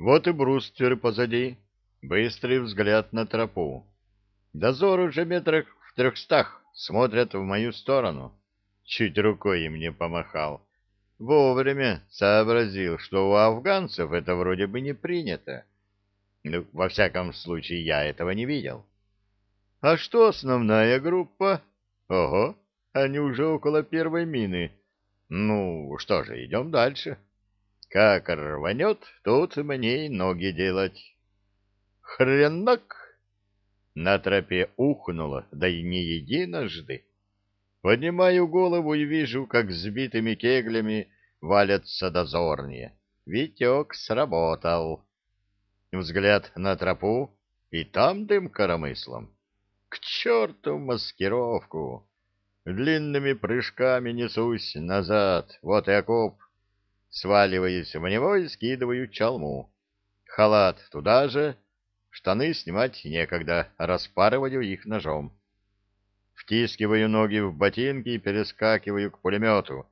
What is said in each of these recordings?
Вот и бруствер позади. Быстрый взгляд на тропу. Дозор уже метрах в трехстах смотрят в мою сторону. Чуть рукой им не помахал. Вовремя сообразил, что у афганцев это вроде бы не принято. Ну, во всяком случае, я этого не видел. А что основная группа? Ого, они уже около первой мины. Ну, что же, идем дальше. Как рванет, тут мне и ноги делать. Хренак! На тропе ухнуло, да и не единожды. Поднимаю голову и вижу, как сбитыми кеглями валятся дозорные. Витек сработал. Взгляд на тропу, и там дым коромыслом. К черту маскировку! Длинными прыжками несусь назад, вот и окоп. Сваливаюсь в него и скидываю чалму. Халат туда же, штаны снимать некогда, распарываю их ножом. Втискиваю ноги в ботинки и перескакиваю к пулемету.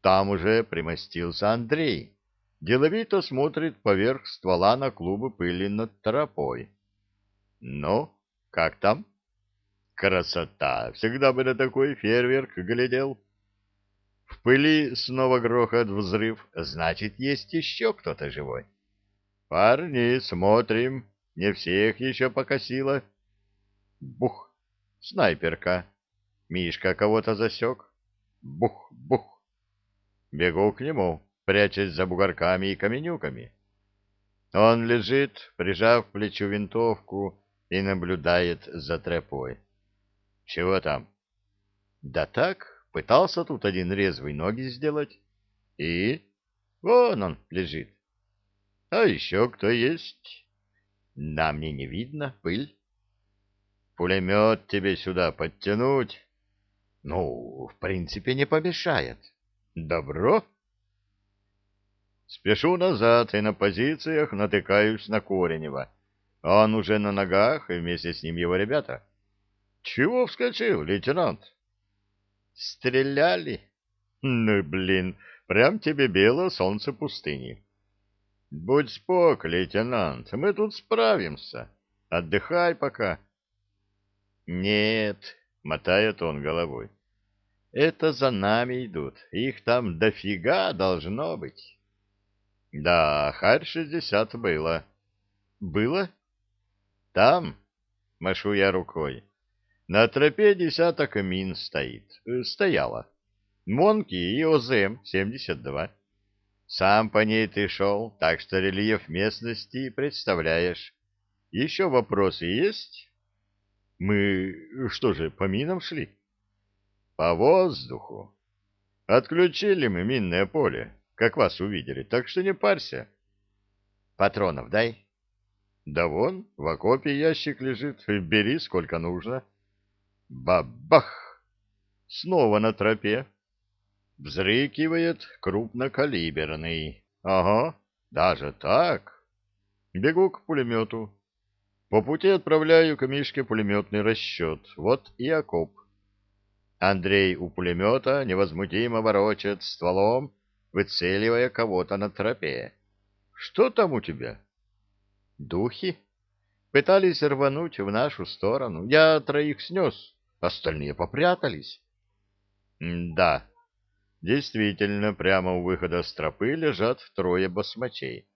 Там уже примостился Андрей. Деловито смотрит поверх ствола на клубы пыли над тропой. «Ну, как там?» «Красота! Всегда бы на такой фейерверк глядел!» В пыли снова грохот, взрыв. Значит, есть еще кто-то живой. «Парни, смотрим. Не всех еще покосило». Бух! Снайперка. Мишка кого-то засек. Бух! Бух! Бегу к нему прячась за бугорками и каменюками. Он лежит, прижав к плечу винтовку, и наблюдает за тропой. Чего там? Да так, пытался тут один резвый ноги сделать. И? Вон он лежит. А еще кто есть? На мне не видно, пыль. Пулемет тебе сюда подтянуть? Ну, в принципе, не помешает. Добро? Спешу назад и на позициях натыкаюсь на Коренева. Он уже на ногах, и вместе с ним его ребята. Чего вскочил, лейтенант? Стреляли? Ну, блин, прям тебе белое солнце пустыни. Будь спок, лейтенант, мы тут справимся. Отдыхай пока. Нет, мотает он головой. Это за нами идут. Их там дофига должно быть. Да, Харь-60 было. Было? Там, машу я рукой, на тропе десяток мин стоит. Э, стояла. Монки и ОЗМ-72. Сам по ней ты шел, так что рельеф местности представляешь. Еще вопросы есть? Мы что же, по минам шли? По воздуху. Отключили мы минное поле как вас увидели, так что не парься. Патронов дай. Да вон, в окопе ящик лежит, бери сколько нужно. Бабах! Снова на тропе. Взрыкивает крупнокалиберный. Ага, даже так. Бегу к пулемету. По пути отправляю к Мишке пулеметный расчет. Вот и окоп. Андрей у пулемета невозмутимо ворочает стволом, выцеливая кого-то на тропе. «Что там у тебя?» «Духи. Пытались рвануть в нашу сторону. Я троих снес, остальные попрятались». «Да, действительно, прямо у выхода с тропы лежат трое басмачей.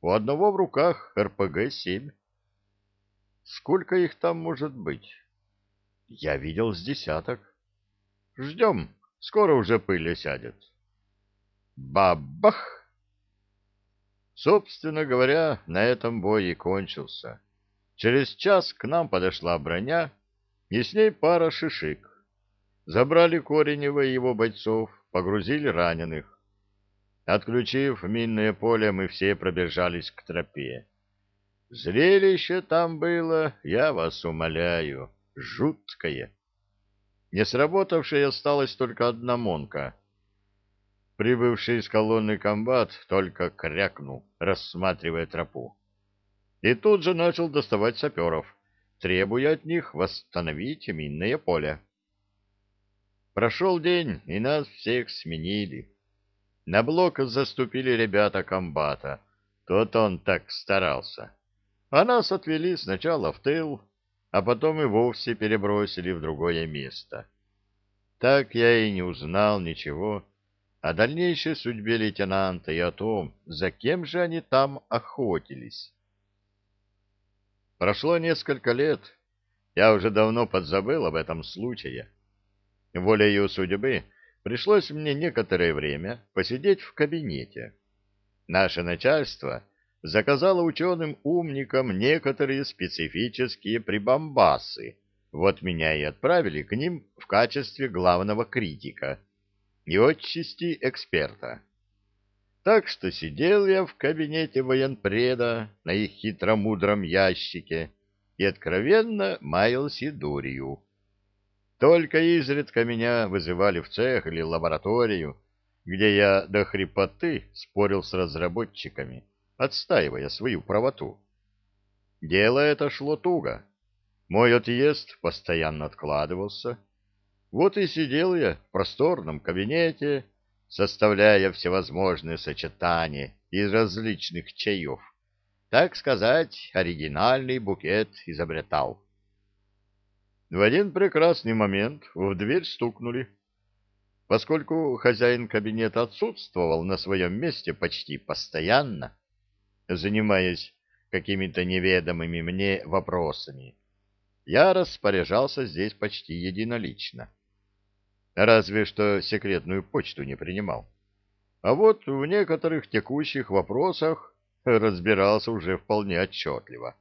У одного в руках РПГ-7. Сколько их там может быть?» «Я видел с десяток. Ждем, скоро уже пыль сядет». Бабах! Собственно говоря, на этом бой и кончился. Через час к нам подошла броня, и с ней пара шишик. Забрали Коренева и его бойцов, погрузили раненых. Отключив минное поле, мы все пробежались к тропе. Зрелище там было, я вас умоляю, жуткое. Не сработавшей осталась только одна монка — Прибывший из колонны комбат только крякнул, рассматривая тропу. И тут же начал доставать саперов, требуя от них восстановить минное поле. Прошел день, и нас всех сменили. На блок заступили ребята комбата. тот он так старался. А нас отвели сначала в тыл, а потом и вовсе перебросили в другое место. Так я и не узнал ничего о дальнейшей судьбе лейтенанта и о том, за кем же они там охотились. Прошло несколько лет, я уже давно подзабыл об этом случае. Волею судьбы пришлось мне некоторое время посидеть в кабинете. Наше начальство заказало ученым-умникам некоторые специфические прибамбасы, вот меня и отправили к ним в качестве главного критика и отчасти эксперта. Так что сидел я в кабинете военпреда на их хитромудром ящике и откровенно маялся дурью. Только изредка меня вызывали в цех или лабораторию, где я до хрипоты спорил с разработчиками, отстаивая свою правоту. Дело это шло туго. Мой отъезд постоянно откладывался. Вот и сидел я в просторном кабинете, составляя всевозможные сочетания из различных чаев. Так сказать, оригинальный букет изобретал. В один прекрасный момент в дверь стукнули. Поскольку хозяин кабинета отсутствовал на своем месте почти постоянно, занимаясь какими-то неведомыми мне вопросами, я распоряжался здесь почти единолично. Разве что секретную почту не принимал. А вот в некоторых текущих вопросах разбирался уже вполне отчетливо.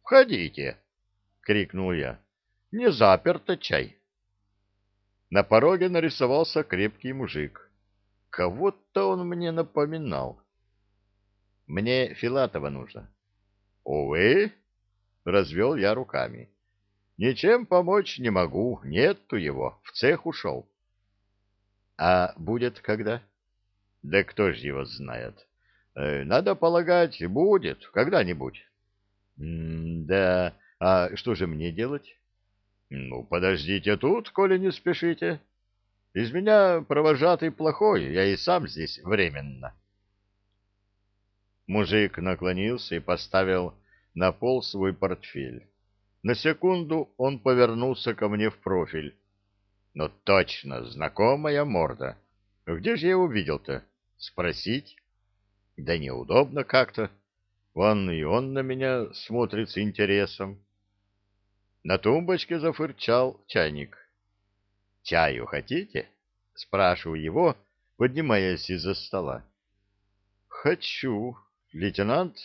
«Входите!» — крикнул я. Не заперто чай. На пороге нарисовался крепкий мужик. Кого-то он мне напоминал. Мне Филатова нужно. Увы, развел я руками. Ничем помочь не могу, нету его, в цех ушел. А будет когда? Да кто ж его знает. Э, надо полагать, будет когда-нибудь. Да, а что же мне делать? Ну, подождите тут, коли не спешите. Из меня провожатый плохой, я и сам здесь временно. Мужик наклонился и поставил на пол свой портфель. На секунду он повернулся ко мне в профиль. Но точно, знакомая морда. Где же я увидел-то? Спросить? Да неудобно как-то. Вон и он на меня смотрит с интересом. На тумбочке зафырчал чайник. «Чаю хотите?» — спрашиваю его, поднимаясь из-за стола. «Хочу, лейтенант».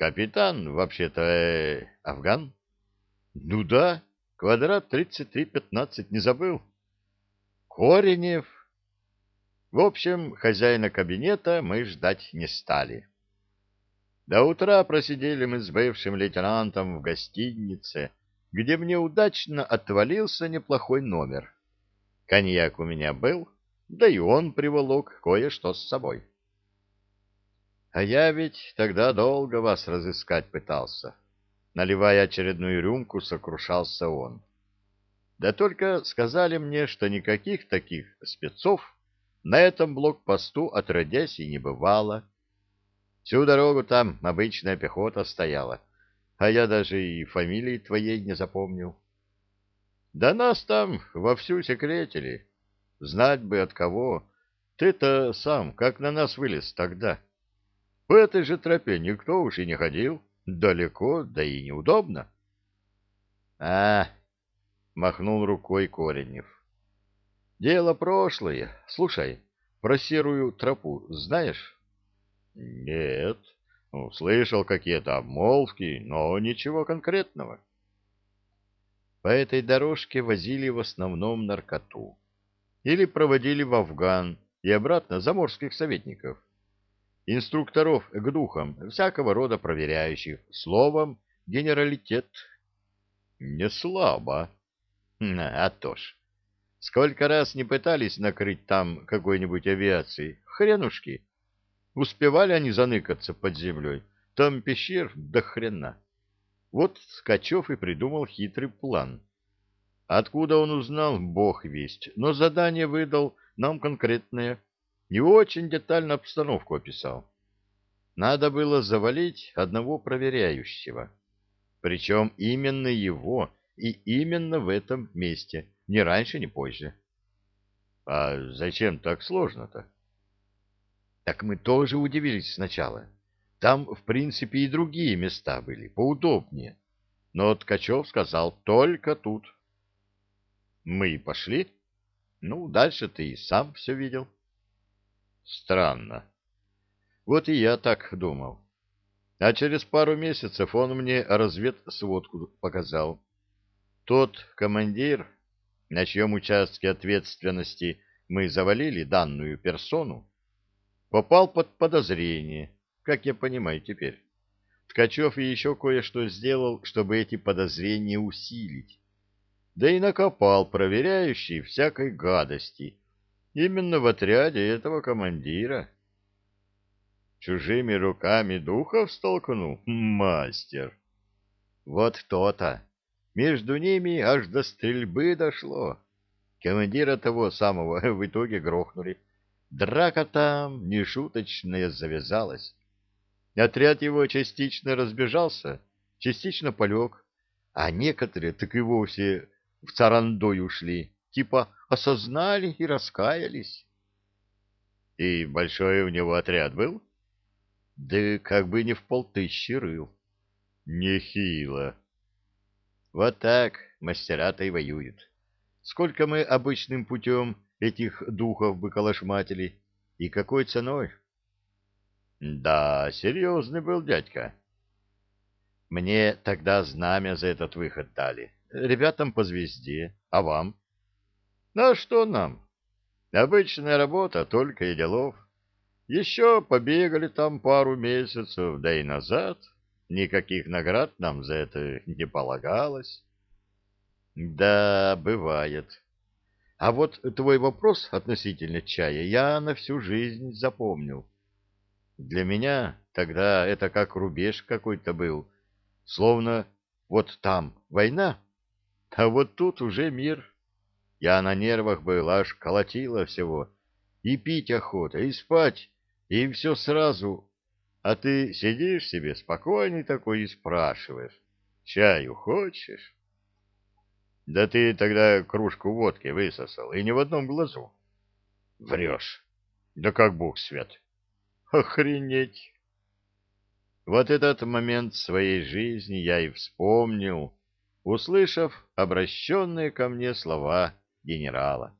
«Капитан, вообще-то, э, Афган?» «Ну да, квадрат 3315, не забыл». «Коренев». В общем, хозяина кабинета мы ждать не стали. До утра просидели мы с бывшим лейтенантом в гостинице, где мне удачно отвалился неплохой номер. Коньяк у меня был, да и он приволок кое-что с собой. А я ведь тогда долго вас разыскать пытался. Наливая очередную рюмку, сокрушался он. Да только сказали мне, что никаких таких спецов на этом блокпосту отродясь и не бывало. Всю дорогу там обычная пехота стояла, а я даже и фамилии твоей не запомнил. Да нас там вовсю секретили. Знать бы от кого. Ты-то сам как на нас вылез тогда. По этой же тропе никто уж и не ходил. Далеко, да и неудобно. А, махнул рукой Коренев. Дело прошлое. Слушай, про серую тропу знаешь? Нет. Ну, слышал какие-то обмолвки, но ничего конкретного. По этой дорожке возили в основном наркоту. Или проводили в Афган и обратно заморских советников. Инструкторов к духам, всякого рода проверяющих. Словом, генералитет. Не слабо. А то ж. Сколько раз не пытались накрыть там какой-нибудь авиации. Хренушки. Успевали они заныкаться под землей. Там пещер до хрена. Вот Скачев и придумал хитрый план. Откуда он узнал, бог весть, но задание выдал нам конкретное. Не очень детально обстановку описал. надо было завалить одного проверяющего. Причем именно его и именно в этом месте, ни раньше, ни позже. А зачем так сложно-то? Так мы тоже удивились сначала. Там, в принципе, и другие места были, поудобнее. Но Ткачев сказал только тут. Мы и пошли. Ну, дальше ты и сам все видел. Странно. Вот и я так думал. А через пару месяцев он мне разведсводку показал. Тот командир, на чьем участке ответственности мы завалили данную персону, попал под подозрение, как я понимаю теперь. Ткачев и еще кое-что сделал, чтобы эти подозрения усилить. Да и накопал проверяющий всякой гадости. Именно в отряде этого командира. Чужими руками духов столкнул? Мастер! Вот то-то. Между ними аж до стрельбы дошло. Командира того самого в итоге грохнули. Драка там нешуточная завязалась. Отряд его частично разбежался, частично полег, а некоторые так и вовсе в царандой ушли, типа осознали и раскаялись. И большой у него отряд был? Да как бы не в полтыщи рыл. Нехило. Вот так мастера-то и воюют. Сколько мы обычным путем этих духов бы калашматили, и какой ценой? Да, серьезный был дядька. Мне тогда знамя за этот выход дали. Ребятам по звезде. А вам? Ну, а что нам? Обычная работа, только и делов. Еще побегали там пару месяцев, да и назад. Никаких наград нам за это не полагалось. Да, бывает. А вот твой вопрос относительно чая я на всю жизнь запомнил. Для меня тогда это как рубеж какой-то был. Словно вот там война, а вот тут уже мир. Я на нервах был, аж колотило всего. И пить охота, и спать, и все сразу. А ты сидишь себе спокойный такой и спрашиваешь, чаю хочешь? Да ты тогда кружку водки высосал, и ни в одном глазу. Врешь. Да как бог свят. Охренеть! Вот этот момент своей жизни я и вспомнил, услышав обращенные ко мне слова генерала.